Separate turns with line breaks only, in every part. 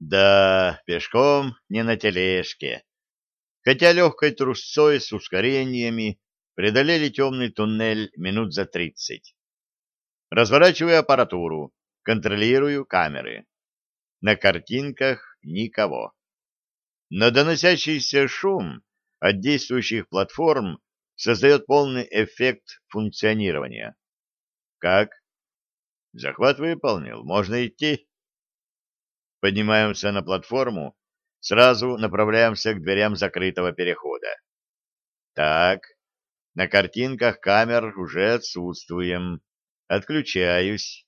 Да, пешком не на тележке. Хотя легкой трусцой с ускорениями преодолели темный туннель минут за тридцать. Разворачиваю аппаратуру, контролирую камеры. На картинках никого. Но доносящийся шум от действующих платформ создает полный эффект функционирования. Как? Захват выполнил, можно идти. Поднимаемся на платформу, сразу направляемся к дверям закрытого перехода. Так, на картинках камер уже отсутствуем. Отключаюсь.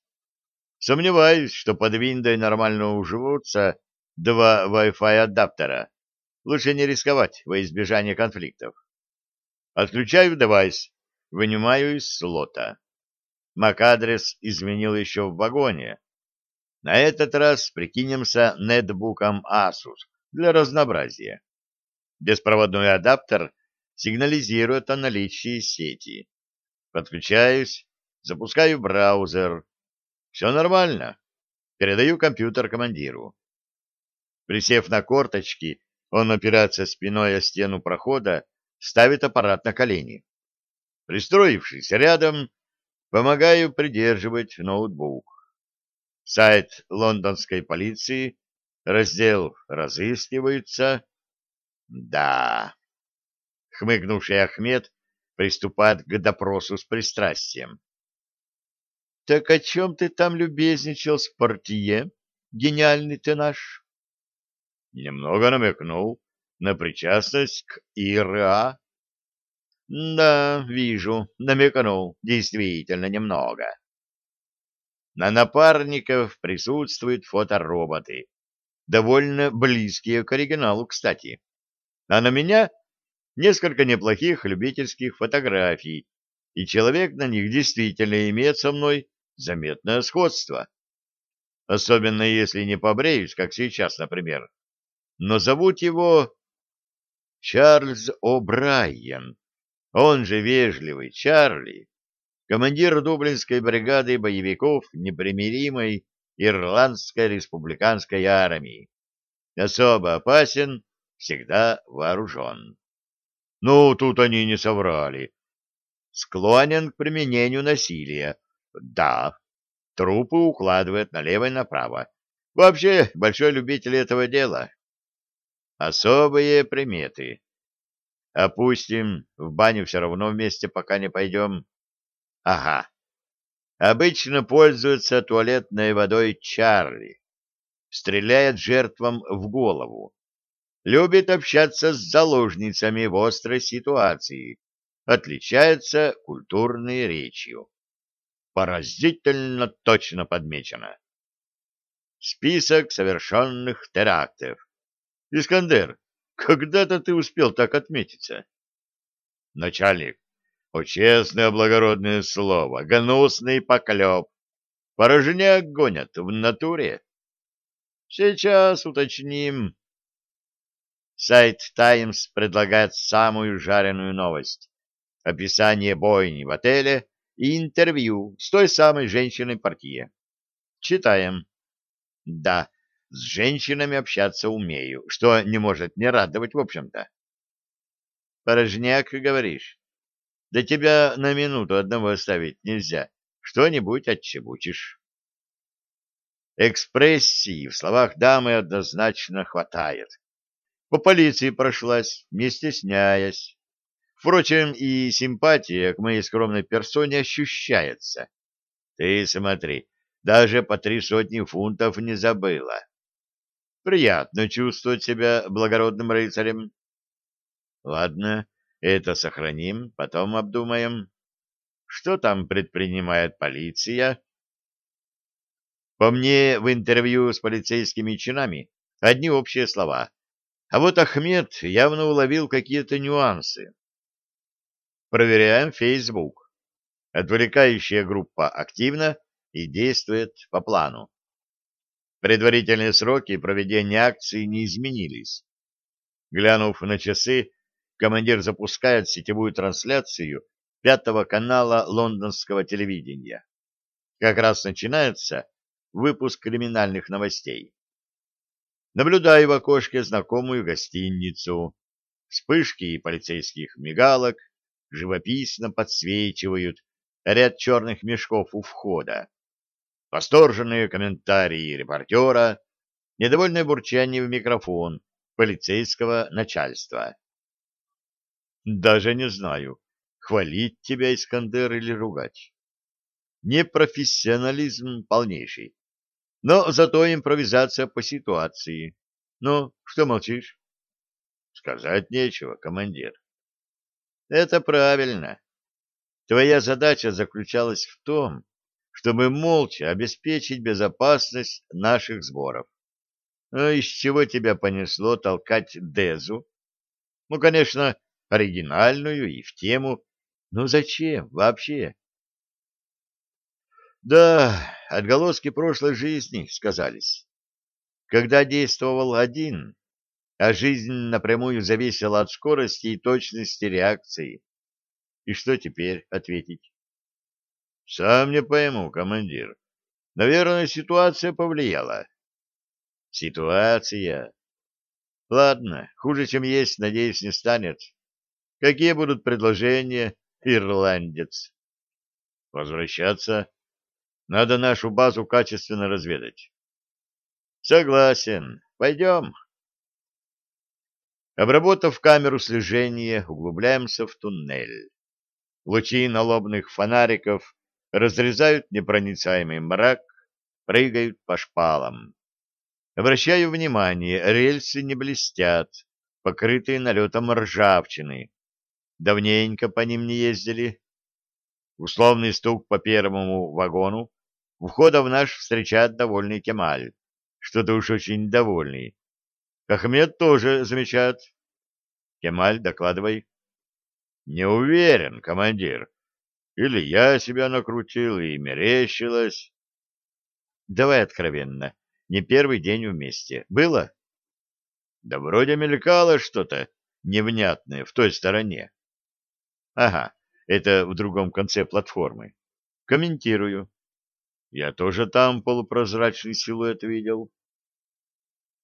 Сомневаюсь, что под виндой нормально уживутся два Wi-Fi адаптера. Лучше не рисковать во избежание конфликтов. Отключаю девайс, вынимаю из слота. MAC-адрес изменил еще в вагоне. На этот раз прикинемся нетбуком Asus для разнообразия. Беспроводной адаптер сигнализирует о наличии сети. Подключаюсь, запускаю браузер. Все нормально. Передаю компьютер командиру. Присев на корточки, он опирается спиной о стену прохода, ставит аппарат на колени. Пристроившись рядом, помогаю придерживать ноутбук. Сайт лондонской полиции, раздел «Разыскиваются». Да. Хмыкнувший Ахмед приступает к допросу с пристрастием. Так о чем ты там любезничал с портье, гениальный ты наш? Немного намекнул на причастность к ИРА. Да, вижу, намекнул, действительно немного. На напарников присутствуют фотороботы, довольно близкие к оригиналу, кстати. А на меня несколько неплохих любительских фотографий, и человек на них действительно имеет со мной заметное сходство. Особенно если не побреюсь, как сейчас, например. Но зовут его Чарльз О'Брайен, он же вежливый Чарли командир Дублинской бригады боевиков непримиримой Ирландской республиканской армии. Особо опасен, всегда вооружен. Ну, тут они не соврали. Склонен к применению насилия. Да, трупы укладывает налево и направо. Вообще, большой любитель этого дела. Особые приметы. Опустим, в баню все равно вместе пока не пойдем. Ага. Обычно пользуется туалетной водой Чарли. Стреляет жертвам в голову. Любит общаться с заложницами в острой ситуации. Отличается культурной речью. Поразительно точно подмечено. Список совершенных терактов. Искандер, когда-то ты успел так отметиться. Начальник, о, честное благородное слово, гнусный поклеп. Порожняк гонят в натуре. Сейчас уточним. Сайт «Таймс» предлагает самую жареную новость. Описание бойни в отеле и интервью с той самой женщиной-портье. Читаем. Да, с женщинами общаться умею, что не может не радовать, в общем-то. Порожняк, говоришь? Да тебя на минуту одного оставить нельзя. Что-нибудь отчебучишь. Экспрессии в словах дамы однозначно хватает. По полиции прошлась, не стесняясь. Впрочем, и симпатия к моей скромной персоне ощущается. Ты смотри, даже по три сотни фунтов не забыла. Приятно чувствовать себя благородным рыцарем. Ладно, это сохраним, потом обдумаем. Что там предпринимает полиция? По мне, в интервью с полицейскими чинами одни общие слова. А вот Ахмед явно уловил какие-то нюансы. Проверяем Facebook. Отвлекающая группа активна и действует по плану. Предварительные сроки проведения акции не изменились. Глянув на часы, командир запускает сетевую трансляцию пятого канала лондонского телевидения. Как раз начинается выпуск криминальных новостей. Наблюдаю в окошке знакомую гостиницу. Вспышки полицейских мигалок живописно подсвечивают ряд черных мешков у входа. Восторженные комментарии репортера, недовольное бурчание в микрофон полицейского начальства. Даже не знаю, хвалить тебя, Искандер, или ругать. Непрофессионализм полнейший. Но зато импровизация по ситуации. Ну, что молчишь? Сказать нечего, командир. Это правильно. Твоя задача заключалась в том, чтобы молча обеспечить безопасность наших сборов. А из чего тебя понесло толкать Дезу? Ну, конечно, оригинальную и в тему. Но зачем вообще? Да, отголоски прошлой жизни сказались. Когда действовал один, а жизнь напрямую зависела от скорости и точности реакции. И что теперь ответить? Сам не пойму, командир. Наверное, ситуация повлияла. Ситуация? Ладно, хуже, чем есть, надеюсь, не станет. Какие будут предложения, ирландец? Возвращаться? Надо нашу базу качественно разведать. Согласен. Пойдем. Обработав камеру слежения, углубляемся в туннель. Лучи налобных фонариков разрезают непроницаемый мрак, прыгают по шпалам. Обращаю внимание, рельсы не блестят, покрытые налетом ржавчины. Давненько по ним не ездили. Условный стук по первому вагону. Входа в наш встречает довольный Кемаль. Что-то уж очень довольный. Ахмед тоже замечает. Кемаль, докладывай. Не уверен, командир. Или я себя накрутил и мерещилось. Давай откровенно. Не первый день вместе. Было? Да вроде мелькало что-то невнятное в той стороне. Ага, это в другом конце платформы. Комментирую. Я тоже там полупрозрачный силуэт видел.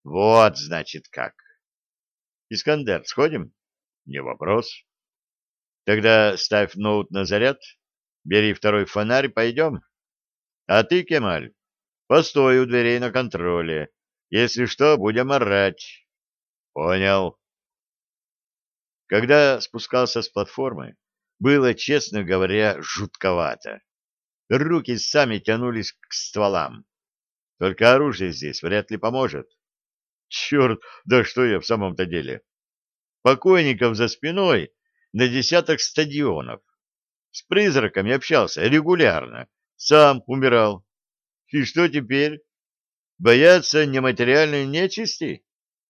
Вот, значит, как. Искандер, сходим? Не вопрос. Тогда ставь ноут на заряд, бери второй фонарь, пойдем. А ты, Кемаль, постой у дверей на контроле. Если что, будем орать. Понял. Когда спускался с платформы, было, честно говоря, жутковато. Руки сами тянулись к стволам. Только оружие здесь вряд ли поможет. Черт, да что я в самом-то деле? Покойников за спиной на десяток стадионов. С призраками общался регулярно. Сам умирал. И что теперь? Бояться нематериальной нечисти?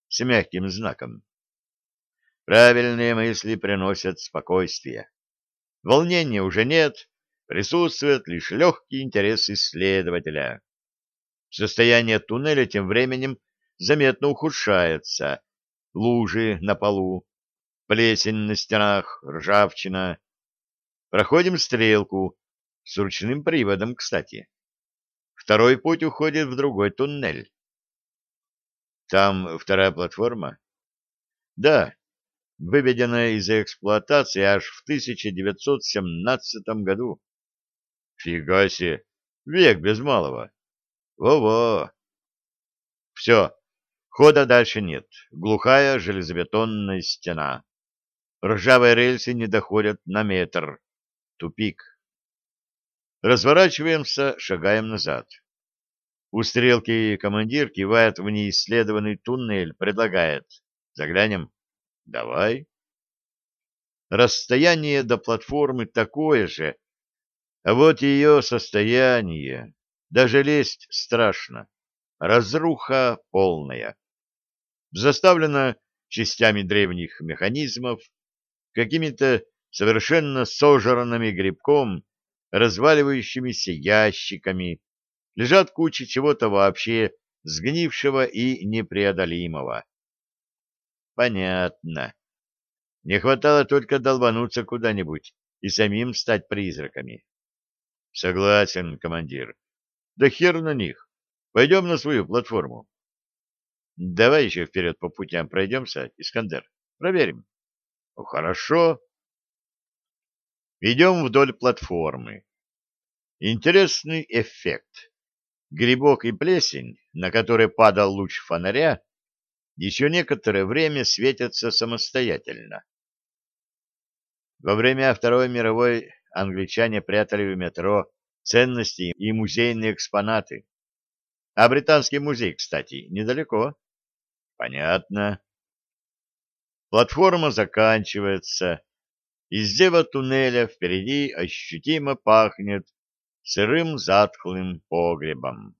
С мягким знаком. Правильные мысли приносят спокойствие. Волнения уже нет, присутствует лишь легкий интерес исследователя. Состояние туннеля тем временем заметно ухудшается. Лужи на полу, плесень на стенах, ржавчина. Проходим стрелку, с ручным приводом, кстати. Второй путь уходит в другой туннель. Там вторая платформа? Да, выведенная из эксплуатации аж в 1917 году. Фига себе, век без малого. Во-во. Все, Хода дальше нет. Глухая железобетонная стена. Ржавые рельсы не доходят на метр. Тупик. Разворачиваемся, шагаем назад. У стрелки командир кивает в неисследованный туннель, предлагает. Заглянем? Давай. Расстояние до платформы такое же, а вот ее состояние. Даже лезть страшно. Разруха полная заставлена частями древних механизмов, какими-то совершенно сожранными грибком, разваливающимися ящиками, лежат кучи чего-то вообще сгнившего и непреодолимого. Понятно. Не хватало только долбануться куда-нибудь и самим стать призраками. Согласен, командир. Да хер на них. Пойдем на свою платформу. Давай еще вперед по путям пройдемся, Искандер. Проверим. Хорошо. Идем вдоль платформы. Интересный эффект. Грибок и плесень, на которые падал луч фонаря, еще некоторое время светятся самостоятельно. Во время Второй мировой англичане прятали в метро ценности и музейные экспонаты. А британский музей, кстати, недалеко. Понятно. Платформа заканчивается. Из зева туннеля впереди ощутимо пахнет сырым затхлым погребом.